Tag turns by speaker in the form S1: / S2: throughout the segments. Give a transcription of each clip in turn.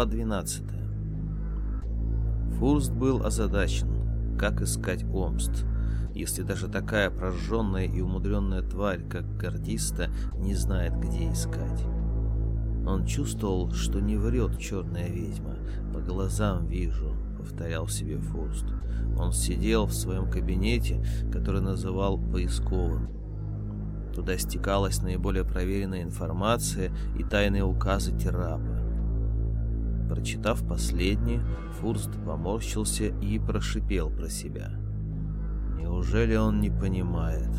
S1: Глава 12 Фурст был озадачен, как искать Омст, если даже такая прожженная и умудренная тварь, как Гордиста, не знает, где искать. Он чувствовал, что не врет черная ведьма. «По глазам вижу», — повторял себе Фурст. Он сидел в своем кабинете, который называл поисковым. Туда стекалась наиболее проверенная информация и тайные указы Терапа. Прочитав последнее, Фурст поморщился и прошипел про себя. Неужели он не понимает,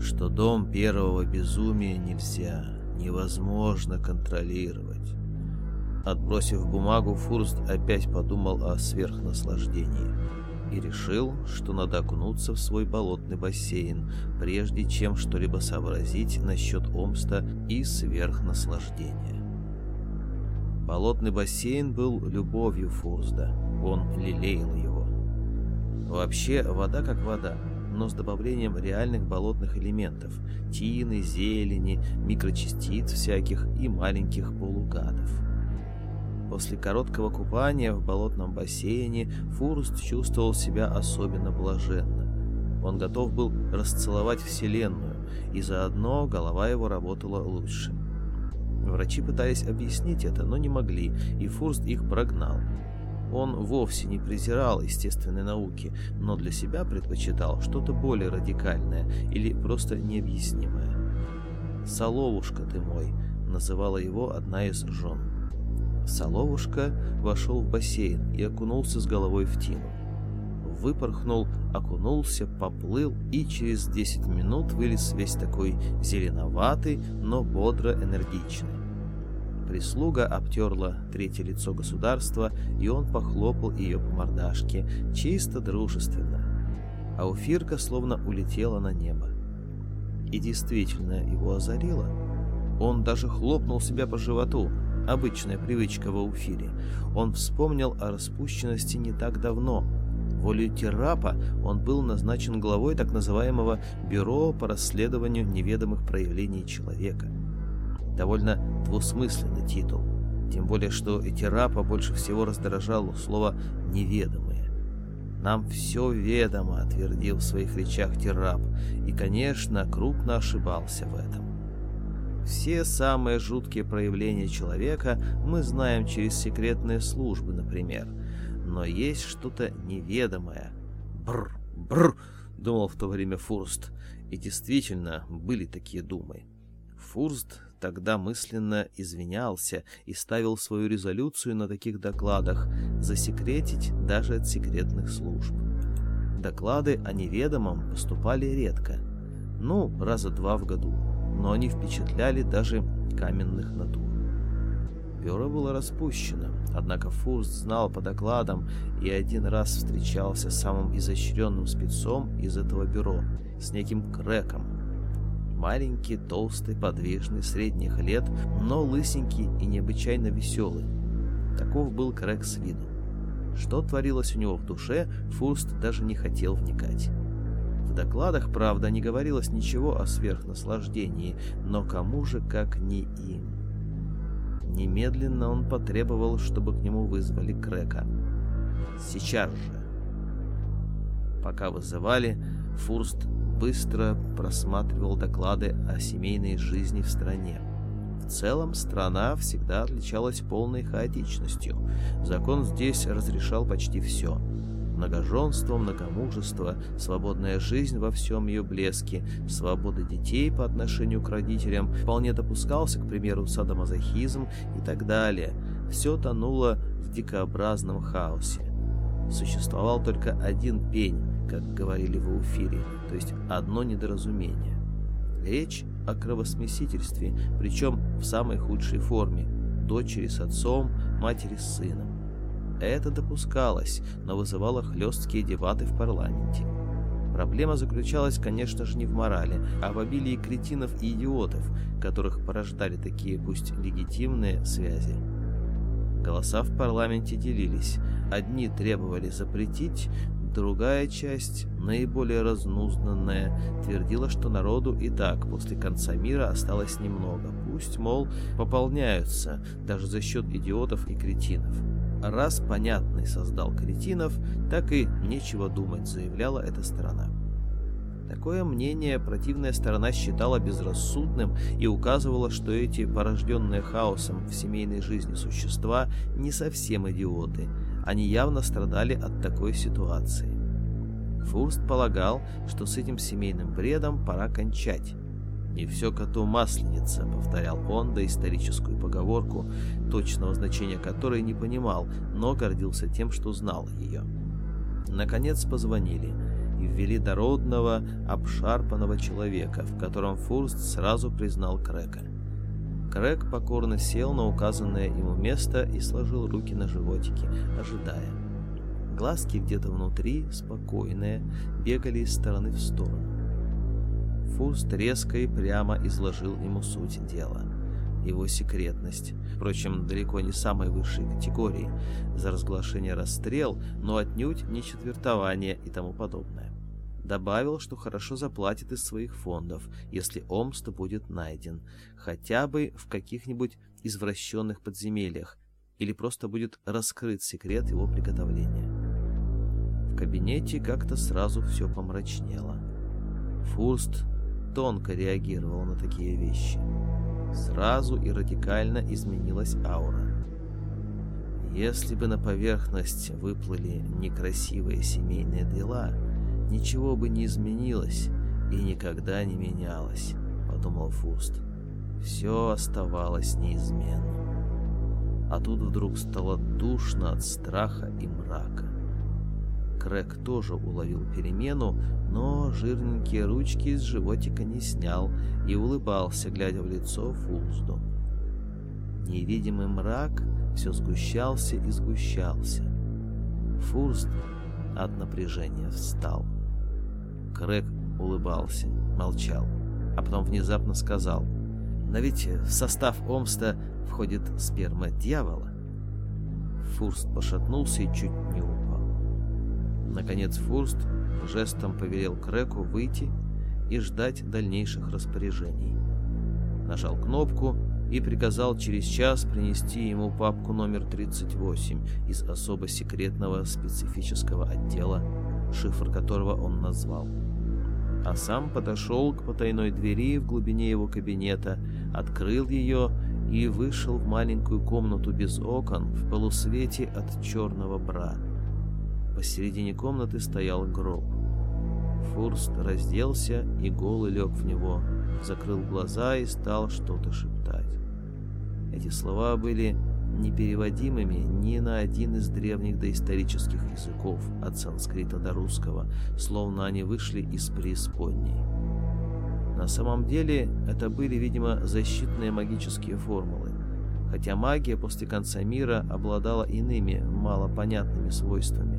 S1: что дом первого безумия нельзя, невозможно контролировать? Отбросив бумагу, Фурст опять подумал о сверхнаслаждении и решил, что надо окунуться в свой болотный бассейн, прежде чем что-либо сообразить насчет Омста и сверхнаслаждения. Болотный бассейн был любовью Фурсда, он лелеял его. Вообще, вода как вода, но с добавлением реальных болотных элементов – тины, зелени, микрочастиц всяких и маленьких полугадов. После короткого купания в болотном бассейне Фурст чувствовал себя особенно блаженно. Он готов был расцеловать Вселенную, и заодно голова его работала лучше. Врачи пытались объяснить это, но не могли, и Фурст их прогнал. Он вовсе не презирал естественной науки, но для себя предпочитал что-то более радикальное или просто необъяснимое. «Соловушка ты мой», — называла его одна из жен. Соловушка вошел в бассейн и окунулся с головой в тину. Выпорхнул, окунулся, поплыл и через 10 минут вылез весь такой зеленоватый, но бодро энергичный. Прислуга обтерла третье лицо государства, и он похлопал ее по мордашке, чисто дружественно. А Уфирка словно улетела на небо. И действительно его озарило. Он даже хлопнул себя по животу, Обычная привычка в Ауфире. Он вспомнил о распущенности не так давно. Волею Террапа он был назначен главой так называемого «Бюро по расследованию неведомых проявлений человека». Довольно двусмысленный титул. Тем более, что и Террапа больше всего раздражало слово «неведомые». «Нам все ведомо», — твердил в своих речах Террап, и, конечно, крупно ошибался в этом. Все самые жуткие проявления человека мы знаем через секретные службы, например. Но есть что-то неведомое. Бр, бр, думал в то время Фурст. И действительно, были такие думы. Фурст тогда мысленно извинялся и ставил свою резолюцию на таких докладах засекретить даже от секретных служб. Доклады о неведомом поступали редко, ну, раза два в году но они впечатляли даже каменных натур. Бюро было распущено, однако Фурст знал по докладам и один раз встречался с самым изощренным спецом из этого бюро, с неким Крэком. Маленький, толстый, подвижный, средних лет, но лысенький и необычайно веселый. Таков был Крэк с виду. Что творилось у него в душе, Фурст даже не хотел вникать. В докладах, правда, не говорилось ничего о сверхнаслаждении, но кому же, как не им. Немедленно он потребовал, чтобы к нему вызвали Крека. Сейчас же. Пока вызывали, Фурст быстро просматривал доклады о семейной жизни в стране. В целом, страна всегда отличалась полной хаотичностью. Закон здесь разрешал почти все – многоженство, многомужество, свободная жизнь во всем ее блеске, свобода детей по отношению к родителям, вполне допускался, к примеру, садомазохизм и так далее. Все тонуло в дикообразном хаосе. Существовал только один пень, как говорили в Уфире, то есть одно недоразумение. Речь о кровосмесительстве, причем в самой худшей форме – дочери с отцом, матери с сыном. Это допускалось, но вызывало хлесткие дебаты в парламенте. Проблема заключалась, конечно же, не в морали, а в обилии кретинов и идиотов, которых порождали такие, пусть легитимные, связи. Голоса в парламенте делились. Одни требовали запретить, другая часть, наиболее разнузнанная, твердила, что народу и так после конца мира осталось немного, пусть, мол, пополняются, даже за счет идиотов и кретинов. Раз понятный создал кретинов, так и нечего думать, заявляла эта сторона. Такое мнение противная сторона считала безрассудным и указывала, что эти порожденные хаосом в семейной жизни существа не совсем идиоты, они явно страдали от такой ситуации. Фурст полагал, что с этим семейным бредом пора кончать. «Не все коту масленица», — повторял он доисторическую поговорку, точного значения которой не понимал, но гордился тем, что знал ее. Наконец позвонили и ввели дородного, обшарпанного человека, в котором Фурст сразу признал Крека. Крэг покорно сел на указанное ему место и сложил руки на животике, ожидая. Глазки где-то внутри, спокойные, бегали из стороны в сторону. Фурст резко и прямо изложил ему суть дела. Его секретность, впрочем, далеко не самой высшей категории, за разглашение расстрел, но отнюдь не четвертование и тому подобное. Добавил, что хорошо заплатит из своих фондов, если Омст будет найден, хотя бы в каких-нибудь извращенных подземельях, или просто будет раскрыт секрет его приготовления. В кабинете как-то сразу все помрачнело. Фурст тонко реагировал на такие вещи. Сразу и радикально изменилась аура. Если бы на поверхность выплыли некрасивые семейные дела, ничего бы не изменилось и никогда не менялось, подумал Фуст. Все оставалось неизменным. А тут вдруг стало душно от страха и мрака. Крэг тоже уловил перемену, но жирненькие ручки из животика не снял и улыбался, глядя в лицо Фулзду. Невидимый мрак все сгущался и сгущался. Фурст от напряжения встал. Крэг улыбался, молчал, а потом внезапно сказал, «Но ведь в состав Омста входит сперма дьявола». Фурст пошатнулся и чуть не упал. Наконец Фурст жестом повелел Креку выйти и ждать дальнейших распоряжений. Нажал кнопку и приказал через час принести ему папку номер 38 из особо секретного специфического отдела, шифр которого он назвал. А сам подошел к потайной двери в глубине его кабинета, открыл ее и вышел в маленькую комнату без окон в полусвете от черного бра. Посередине комнаты стоял гроб. Фурст разделся и голый лег в него, закрыл глаза и стал что-то шептать. Эти слова были непереводимыми ни на один из древних доисторических языков, от санскрита до русского, словно они вышли из преисподней. На самом деле это были, видимо, защитные магические формулы, хотя магия после конца мира обладала иными, малопонятными свойствами.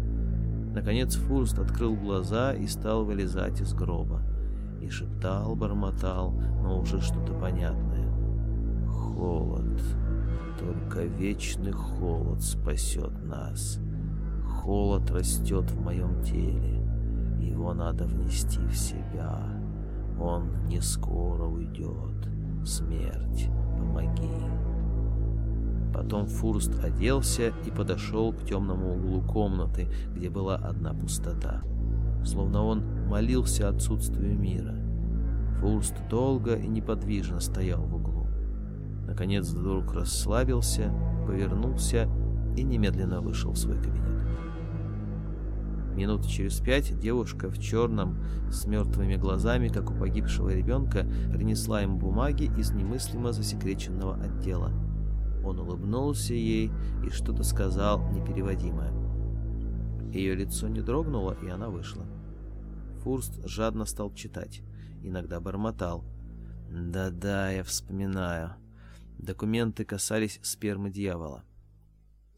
S1: Наконец Фурст открыл глаза и стал вылезать из гроба. И шептал, бормотал, но уже что-то понятное. Холод. Только вечный холод спасет нас. Холод растет в моем теле. Его надо внести в себя. Он не скоро уйдет. Смерть, помоги. Потом Фурст оделся и подошел к темному углу комнаты, где была одна пустота. Словно он молился отсутствию мира. Фурст долго и неподвижно стоял в углу. Наконец вдруг расслабился, повернулся и немедленно вышел в свой кабинет. Минут через пять девушка в черном, с мертвыми глазами, как у погибшего ребенка, принесла ему бумаги из немыслимо засекреченного отдела. Он улыбнулся ей и что-то сказал непереводимое. Ее лицо не дрогнуло, и она вышла. Фурст жадно стал читать, иногда бормотал. «Да-да, я вспоминаю. Документы касались спермы дьявола».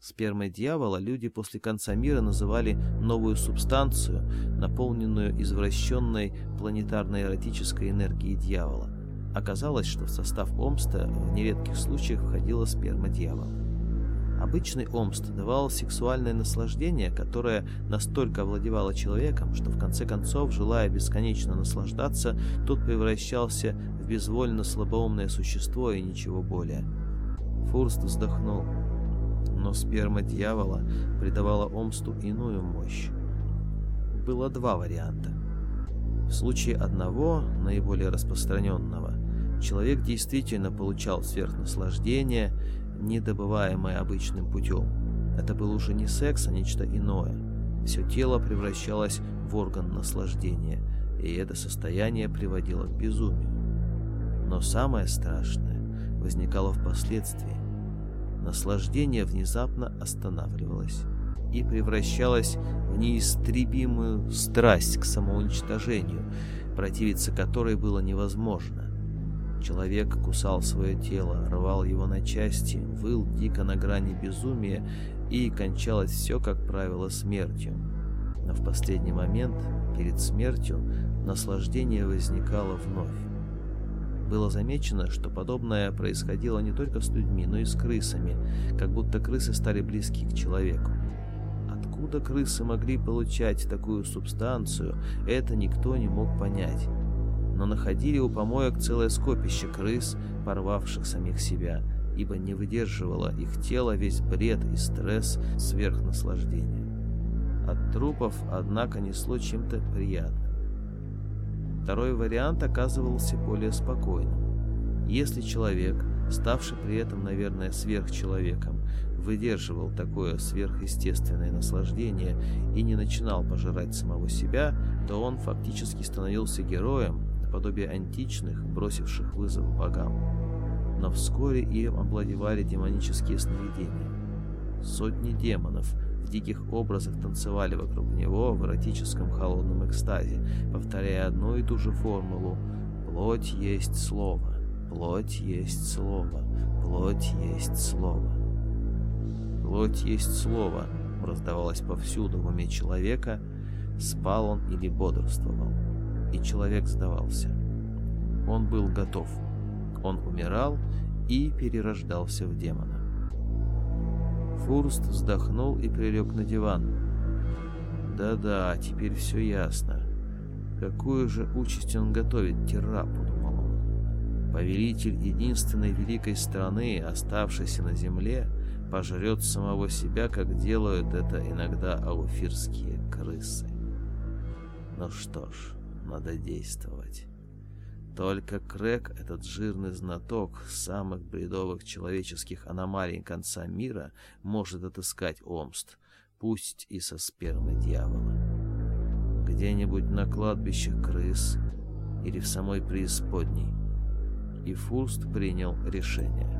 S1: Спермой дьявола люди после конца мира называли новую субстанцию, наполненную извращенной планетарной эротической энергией дьявола. Оказалось, что в состав Омста в нередких случаях входила сперма дьявола. Обычный омст давал сексуальное наслаждение, которое настолько овладевало человеком, что в конце концов, желая бесконечно наслаждаться, тот превращался в безвольно слабоумное существо и ничего более. Фурст вздохнул. Но сперма дьявола придавала омсту иную мощь. Было два варианта. В случае одного, наиболее распространенного, человек действительно получал сверхнаслаждение, не добываемое обычным путем. Это был уже не секс, а нечто иное. Все тело превращалось в орган наслаждения, и это состояние приводило к безумию. Но самое страшное возникало впоследствии. Наслаждение внезапно останавливалось и превращалось в неистребимую страсть к самоуничтожению, противиться которой было невозможно. Человек кусал свое тело, рвал его на части, выл дико на грани безумия, и кончалось все, как правило, смертью. Но в последний момент, перед смертью, наслаждение возникало вновь. Было замечено, что подобное происходило не только с людьми, но и с крысами, как будто крысы стали близки к человеку. Откуда крысы могли получать такую субстанцию, это никто не мог понять но находили у помоек целое скопище крыс, порвавших самих себя, ибо не выдерживало их тело весь бред и стресс сверхнаслаждения. От трупов, однако, несло чем-то приятным. Второй вариант оказывался более спокойным. Если человек, ставший при этом, наверное, сверхчеловеком, выдерживал такое сверхъестественное наслаждение и не начинал пожирать самого себя, то он фактически становился героем, наподобие античных, бросивших вызов богам. Но вскоре им овладевали демонические сновидения. Сотни демонов в диких образах танцевали вокруг него в эротическом холодном экстазе, повторяя одну и ту же формулу «Плоть есть слово, плоть есть слово, плоть есть слово». «Плоть есть слово» раздавалось повсюду в уме человека, спал он или бодрствовал и человек сдавался. Он был готов. Он умирал и перерождался в демона. Фурст вздохнул и прилег на диван. «Да-да, теперь все ясно. Какую же участь он готовит Терра?» — подумал он. «Повелитель единственной великой страны, оставшейся на земле, пожрет самого себя, как делают это иногда ауфирские крысы. Ну что ж, надо действовать. Только Крэк, этот жирный знаток самых бредовых человеческих аномалий конца мира, может отыскать Омст, пусть и со спермы дьявола. Где-нибудь на кладбищах крыс или в самой преисподней. И Фурст принял решение.